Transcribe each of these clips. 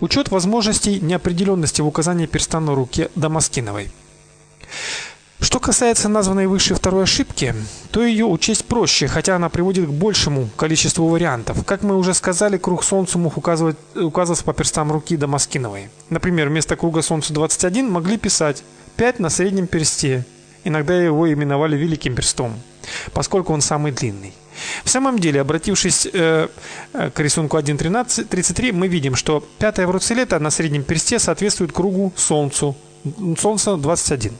Учет возможностей неопределенности в указании перста на руке Дамаскиновой. Что касается названной выше второй ошибки, то ее учесть проще, хотя она приводит к большему количеству вариантов. Как мы уже сказали, круг солнца мог указывать указываться по перстам руки Дамаскиновой. Например, вместо круга солнца 21 могли писать 5 на среднем персте. Иногда его именовали великим перстом, поскольку он самый длинный. В самом деле, обратившись э, э к рисунку 1.33, мы видим, что пятая вруцелета на среднем персте соответствует кругу солнцу. Солнце 21.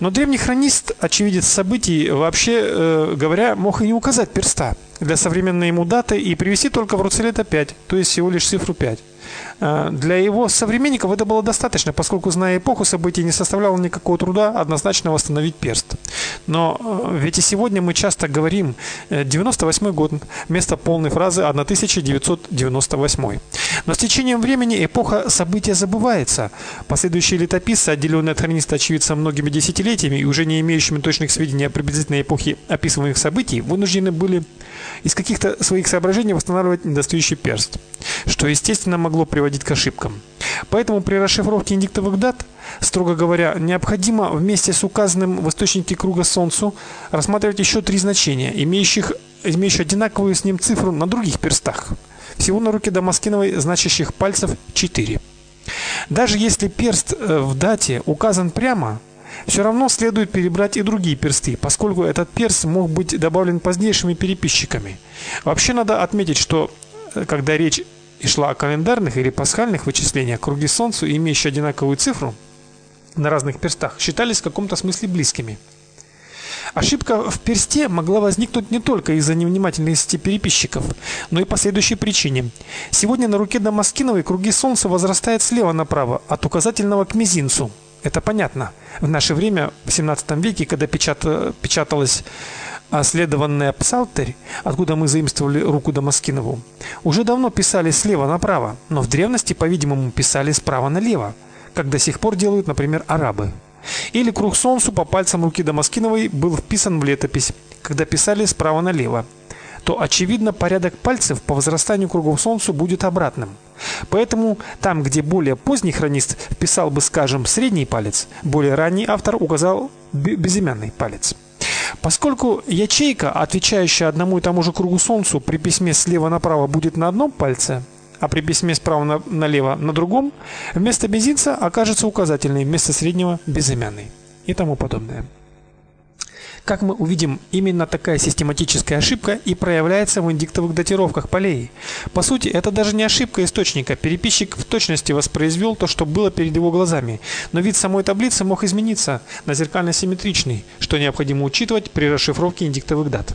Но древний хронист, очевидец событий, вообще э, говоря, мог и не указать перста для современной ему даты и привести только в Руцелета 5, то есть всего лишь цифру 5. Э, для его современников это было достаточно, поскольку зная эпоху событий не составляло никакого труда однозначно восстановить перст. Но э, ведь и сегодня мы часто говорим 98 э, год вместо полной фразы 1998. Но с течением времени эпоха события забывается. Последующие летописцы, отделенные от хрониста очевидца многими десятилетиями и уже не имеющими точных сведений о приблизительной эпохе описываемых событий, вынуждены были из каких-то своих соображений восстанавливать недостающий перст, что естественно могло приводить к ошибкам. Поэтому при расшифровке индиктовых дат, строго говоря, необходимо вместе с указанным в источнике круга солнцу рассматривать еще три значения, имеющих имеющих одинаковую с ним цифру на других перстах. Всего на руке Дамаскиновой значащих пальцев 4. Даже если перст э, в дате указан прямо, все равно следует перебрать и другие персты, поскольку этот перст мог быть добавлен позднейшими переписчиками. Вообще надо отметить, что э, когда речь шла о календарных или пасхальных вычислениях, круги солнцу, имеющие одинаковую цифру на разных перстах, считались в каком-то смысле близкими. Ошибка в персте могла возникнуть не только из-за невнимательности переписчиков, но и по следующей причине. Сегодня на руке Дамаскиновой круги солнца возрастают слева направо, от указательного к мизинцу. Это понятно. В наше время, в 17 веке, когда печаталась следованная псалтырь, откуда мы заимствовали руку Дамаскинову, уже давно писали слева направо, но в древности, по-видимому, писали справа налево, как до сих пор делают, например, арабы. Или круг солнцу по пальцам руки Дамаскиновой был вписан в летопись, когда писали справа налево то очевидно порядок пальцев по возрастанию кругов солнцу будет обратным. Поэтому там, где более поздний хронист вписал бы, скажем, средний палец, более ранний автор указал безымянный палец. Поскольку ячейка, отвечающая одному и тому же кругу солнцу, при письме слева направо будет на одном пальце, а при письме справа на, налево на другом, вместо мизинца окажется указательный, вместо среднего безымянный и тому подобное. Как мы увидим, именно такая систематическая ошибка и проявляется в индиктовых датировках полей. По сути, это даже не ошибка источника. Переписчик в точности воспроизвел то, что было перед его глазами. Но вид самой таблицы мог измениться на зеркально-симметричный, что необходимо учитывать при расшифровке индиктовых дат.